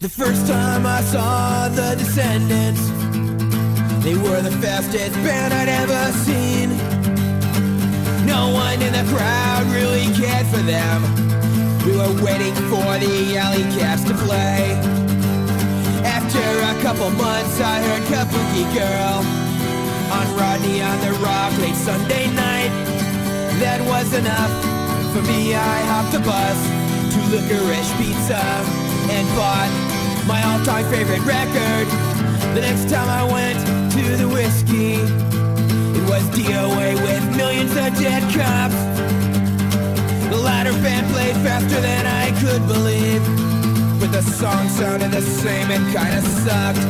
The first time I saw the Descendents, they were the fastest band I'd ever seen. No one in the crowd really cared for them. We were waiting for the alley cats to play. After a couple months, I heard Kabuki Girl on Rodney on the ROQ late Sunday night. That was enough for me. I hopped the bus to Licorice Pizza and bought my all-time favorite record. The next time I went to the Whisky, it was DOA with millions of dead cops. The latter band played faster than I could believe, but the song sounded the same and kinda sucked.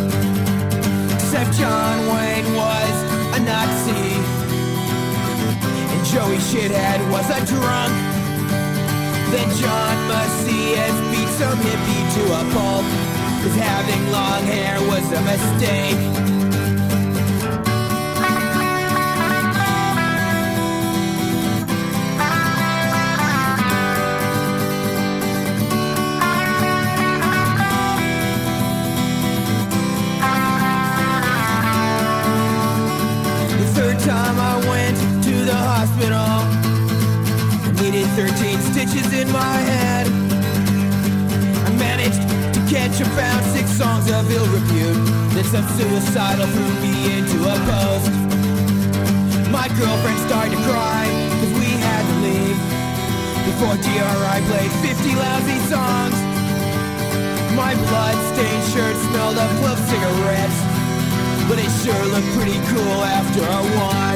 Except John Wayne was a Nazi, and Joey Shithead was a drunk. Then John Macias beat some hippie to a pulp. Cause having long hair was a mistake. The third time I went to the hospital, I needed 13 stitches in my head. Catch about six songs of ill repute. Then some suicidal threw me into a post. My girlfriend started to cry, cause we had to leave. Before DRI played 50 lousy songs. My blood-stained shirt smelled of 12 cigarettes. But it sure looked pretty cool after a wash.